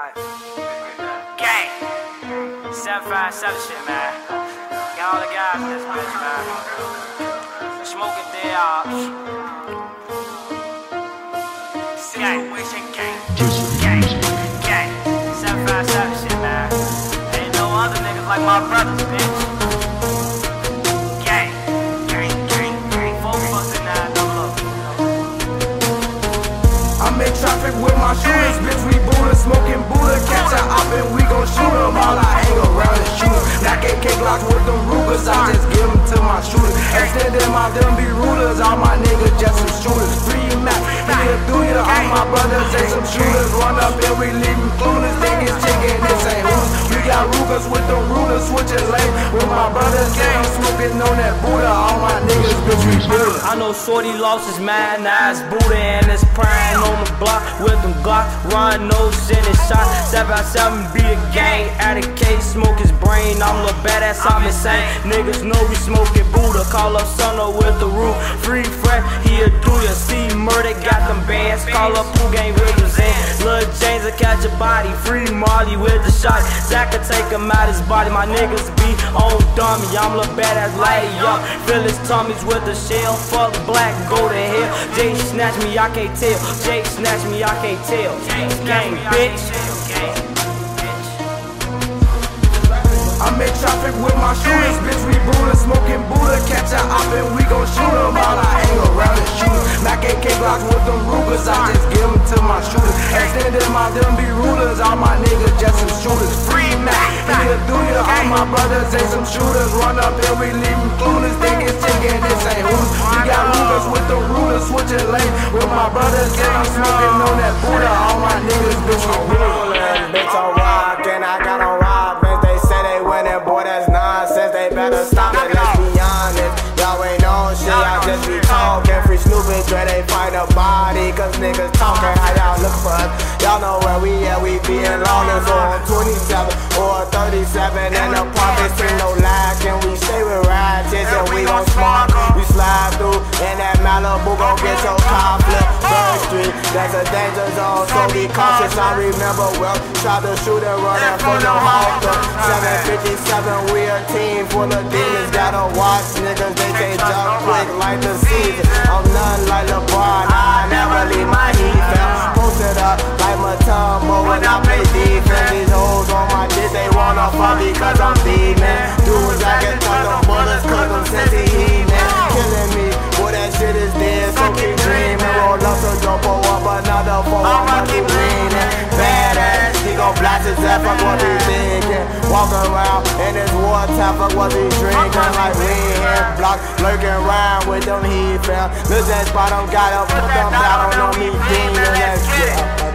Gang. 757 shit, man. Got all the guys in this bitch, man. Smoking dead ops. Situation gang. Gang. Gang. 757 shit, man. Ain't no other niggas like my brothers, bitch. Gang. Gang, gang, gang. Four fucking nine, double up. I'm in traffic with my shooters, bitch. We smoking Buddha. Catch a op and we gon' shoot 'em. All I hang around and shoot 'em. Knock AK Glocks with them Rugers. I just give give 'em to my shooters. Extending my them be rulers. All my niggas just some shooters. Free Mac, nigga through ya. All my brothers ain't some shooters. Run up and we leave 'em clueless. Think it's chicken, this ain't Hooters. We got Rugers with them rulers. Switching lane with my. I'm on that Buddha. All my niggas, bitch, we Buddha. I know Shorty lost his mind, now it's Buddha and it's prime on the block with them Glock, run nose in his shot. Seven by seven, be a gang, out of case, smoke his brain. I'm a badass, I'm insane. Niggas know we smoking Buddha, call up Sunno with the roof. Free fresh, he a do ya. See murder, got them bands. Call up Pooh Gang with them Zen. Lil James will catch a body, free Marley with the shot. Zach will take him out his body. My niggas be on dummy, I'm a badass lay up. Fill his tummies with a shell. Fuck black, go to hell. Jay snatch me, I can't tell. Jay snatch me, I can't tell. Gang, bitch. I'm in traffic with my shooters, bitch. We Buddha, smoking Buddha. Catch a op and we gon' shoot shoot 'em. All I hang around and shoot 'em. Mac AK Glocks with them Rugers. I just give 'em to my shooters. Extending my them be rulers. All my niggas up and we leave 'em clueless. Think it's chicken, this ain't Hooters. We got Rugers with the rulers. Switching lane with my brothers. Yeah, I'm smoking on that Buddha. All my niggas, bitch, we rulers. Bitch on rock and I got on rock. They say they winning, boy, that's nonsense. They better stop it, let's be honest. Y'all ain't on shit, I just be talking. Free Snoop and Dre, they find a body. Cause niggas talking, how y'all look for us. Y'all know where we at, we be in Lawless on 27 or 37. And the profits Malibu, gon' get your car flipped. Street, that's a danger zone, so be cautious. I remember well, tried to shoot and run and for no halter. 757, we a team full of demons. Gotta watch niggas, they can't jump quick like the season. I'm nothing like LeBron, his ass, fuck what he thinking. Walk around in his war time, fuck what he drinking. Like we in block, lurking around with them heat fam. Lil' that bottom, gotta put them down on me, demon. Shit.